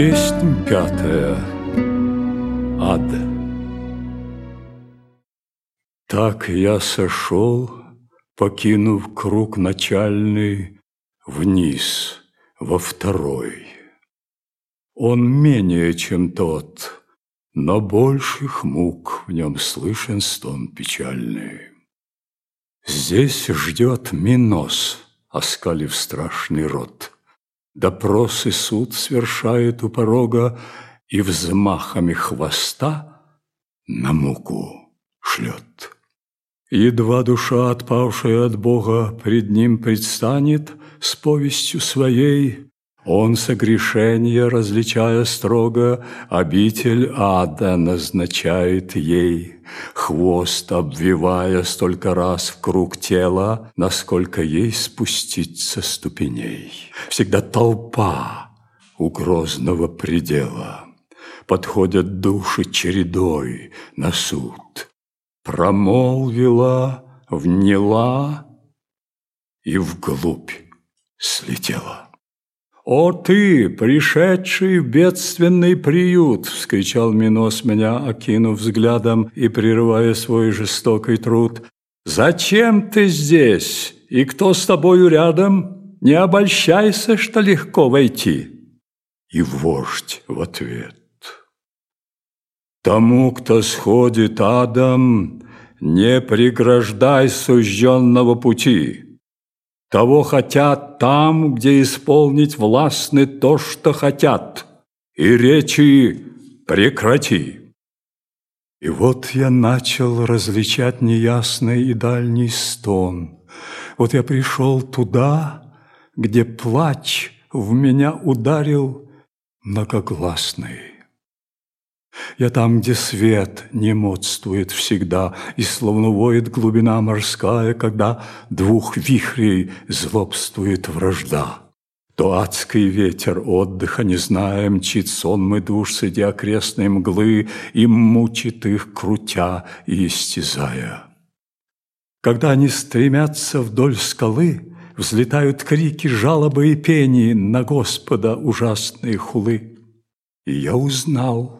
Песнь пятая. Ад. Так я сошел, покинув круг начальный, вниз, во второй. Он менее, чем тот, но больших мук в нем слышен стон печальный. Здесь ждет Минос, оскалив страшный рот. Допрос и суд свершает у порога, И взмахами хвоста на муку шлет. Едва душа, отпавшая от Бога, Пред ним предстанет с повестью своей, он согрешение, различая строго, Обитель ада назначает ей, Хвост обвивая столько раз в круг тела, Насколько ей спуститься ступеней. Всегда толпа у грозного предела. Подходят души чередой на суд. Промолвила, вняла и вглубь слетела. «О ты, пришедший в бедственный приют!» — вскричал Минос меня, окинув взглядом и прерывая свой жестокий труд. «Зачем ты здесь? И кто с тобою рядом? Не обольщайся, что легко войти!» И вождь в ответ. «Тому, кто сходит адом, не преграждай сужденного пути!» Того хотят там, где исполнить властны то, что хотят, и речи прекрати. И вот я начал различать неясный и дальний стон. Вот я пришел туда, где плач в меня ударил многогласный. Я там, где свет не модствует всегда, И словно воет глубина морская, Когда двух вихрей злобствует вражда. То адский ветер отдыха не зная, Мчит сонмы душ среди окрестной мглы И мучит их, крутя и истязая. Когда они стремятся вдоль скалы, Взлетают крики, жалобы и пени На Господа ужасные хулы. И я узнал —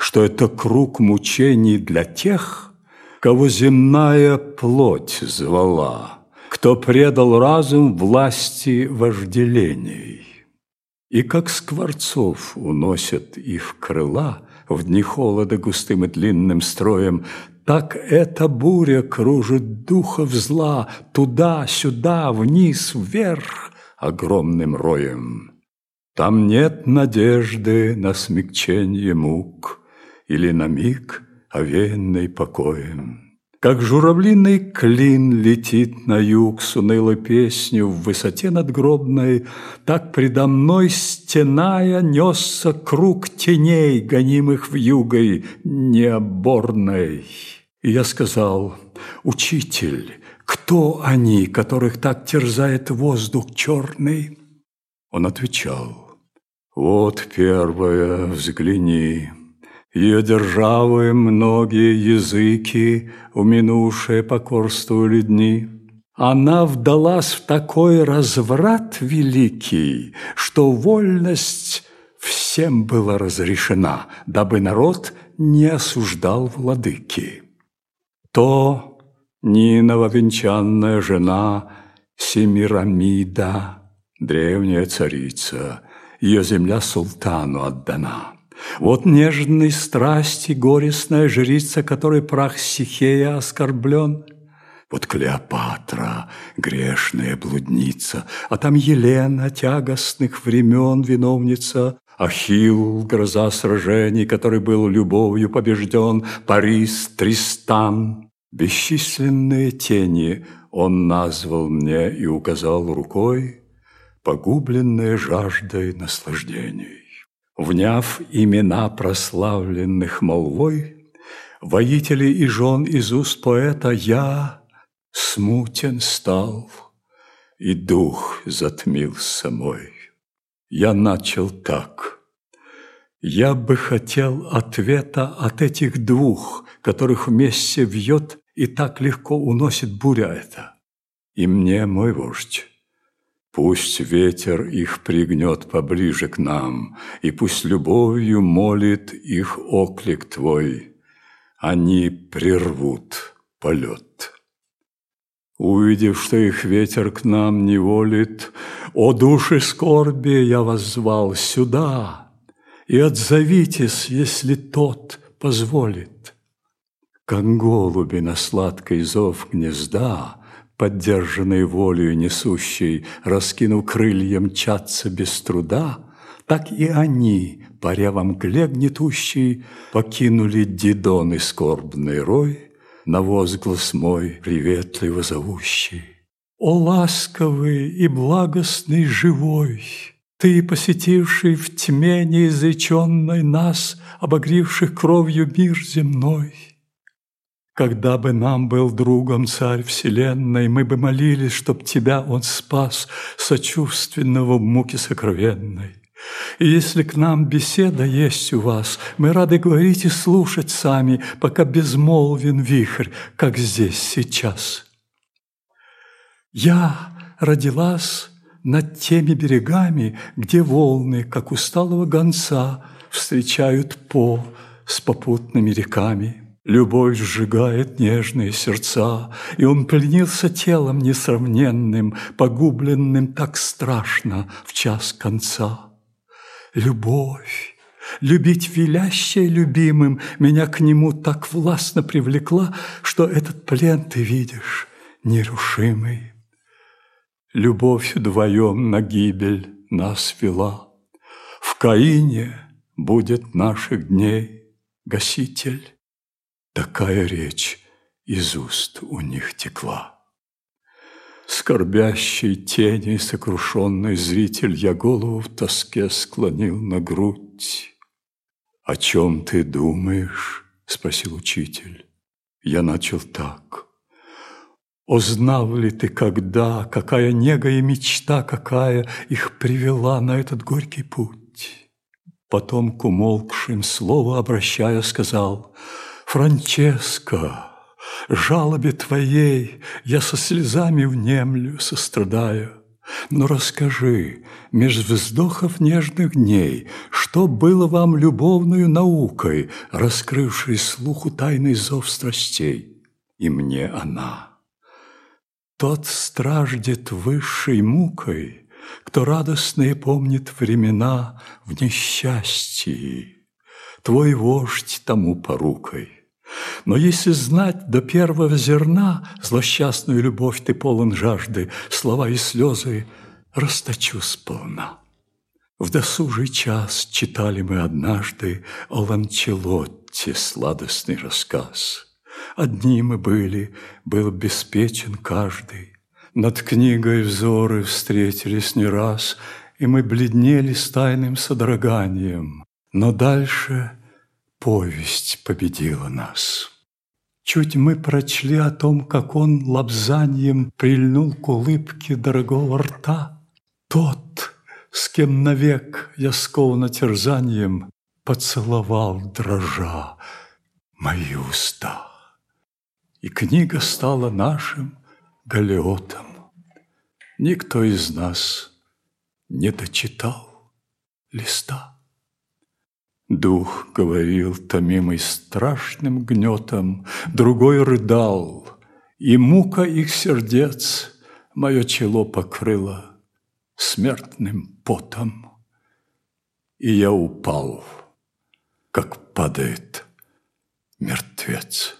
что это круг мучений для тех, кого земная плоть звала, кто предал разум власти вожделений. И как скворцов уносят их крыла в дни холода густым и длинным строем, так эта буря кружит духов зла туда-сюда, вниз, вверх огромным роем. Там нет надежды на смягчение мук, или на миг овеянный покоем. Как журавлиный клин летит на юг с унылой песню в высоте надгробной, так предо мной стеная несся круг теней, гонимых в югой необорной. И я сказал, «Учитель, кто они, которых так терзает воздух черный?» Он отвечал, «Вот первое, взгляни». Ее державы многие языки, уминувшие покорствовали дни. Она вдалась в такой разврат великий, что вольность всем была разрешена, дабы народ не осуждал владыки. То Нинова венчанная жена Семирамида, древняя царица, ее земля султану отдана. Вот нежной страсти горестная жрица, которой прах Сихея оскорблен. Вот Клеопатра, грешная блудница, а там Елена, тягостных времен виновница, Ахилл, гроза сражений, который был любовью побежден, Парис, Тристан. Бесчисленные тени он назвал мне и указал рукой, погубленные жаждой наслаждений. Вняв имена прославленных молвой, Воителей и жен из уст поэта я смутен стал, И дух затмился мой. Я начал так. Я бы хотел ответа от этих двух, Которых вместе вьет и так легко уносит буря эта. И мне, мой вождь, Пусть ветер их пригнет поближе к нам, И пусть любовью молит их оклик твой. Они прервут полет. Увидев, что их ветер к нам не волит, О души скорби я вас звал сюда, И отзовитесь, если тот позволит. Как голуби на сладкий зов гнезда, Поддержанной волею несущей, Раскинув крылья, мчатся без труда, Так и они, паря во мгле гнетущей, Покинули Дидон и скорбный рой, на возглас мой приветливо зовущий. О ласковый и благостный живой, Ты, посетивший в тьме неизреченной нас, Обогривших кровью мир земной, когда бы нам был другом царь вселенной, Мы бы молились, чтоб тебя он спас, Сочувственного в муке сокровенной. И если к нам беседа есть у вас, мы рады говорить и слушать сами, пока безмолвен вихрь, как здесь сейчас. Я родилась над теми берегами, где волны, как усталого гонца, встречают по с попутными реками. Любовь сжигает нежные сердца, и он пленился телом несравненным, погубленным так страшно в час конца. Любовь, любить велящая любимым, меня к нему так властно привлекла, что этот плен ты видишь нерушимый. Любовь вдвоем на гибель нас вела. В Каине будет наших дней гаситель. Такая речь из уст у них текла. Скорбящий тени сокрушенный зритель Я голову в тоске склонил на грудь. «О чем ты думаешь?» – спросил учитель. Я начал так. «О, ли ты когда, какая нега и мечта, какая их привела на этот горький путь?» Потом к умолкшим слово обращая сказал «Франческо, жалобе Твоей я со слезами внемлю, сострадаю. Но расскажи, меж вздохов нежных дней, Что было вам любовную наукой, Раскрывшей слуху тайный зов страстей? И мне она. Тот страждет высшей мукой, Кто радостные помнит времена В несчастье. Твой вождь тому порукой. Но если знать до первого зерна Злосчастную любовь ты полон жажды, Слова и слезы расточу сполна. В досужий час читали мы однажды О Ланчелотте сладостный рассказ. Одни мы были, был беспечен каждый. Над книгой взоры встретились не раз, И мы бледнели с тайным содроганием. Но дальше повесть победила нас. Чуть мы прочли о том, как он лапзанием прильнул к улыбке дорогого рта, тот, с кем навек я скована терзанием, поцеловал дрожа мои уста. И книга стала нашим галеотом. Никто из нас не дочитал листа. Дух говорил, томимый страшным гнетом, Другой рыдал, и мука их сердец Мое чело покрыло смертным потом. И я упал, как падает мертвец.